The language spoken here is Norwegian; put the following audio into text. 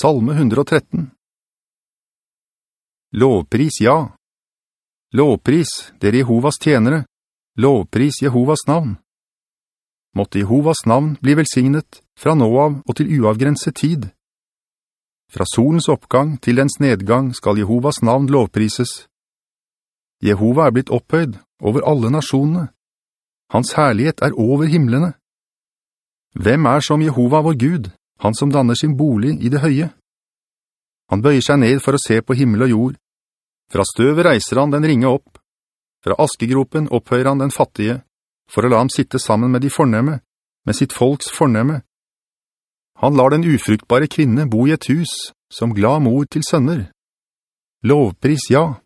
Salme 113 Lovpris, ja. Lovpris, dere Jehovas tjenere. Lovpris Jehovas navn. Måtte Jehovas navn bli velsignet fra nå av og til uavgrenset tid. Fra solens oppgang til dens nedgang skal Jehovas navn lovprises. Jehova er blitt opphøyd over alle nasjonene. Hans herlighet er over himmelene. Hvem er som Jehova vår Gud, han som danner sin bolig i det høye? Han bøyer seg ned for å se på himmel og jord. Fra støvet reiser han den ringe opp. Fra askegropen opphøyer han den fattige, for å la ham sitte sammen med de fornemme, med sitt folks fornemme. Han lar den ufruktbare kvinne bo i et hus, som glad mor til sønner. Lovpris, ja.